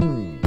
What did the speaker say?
Hmm.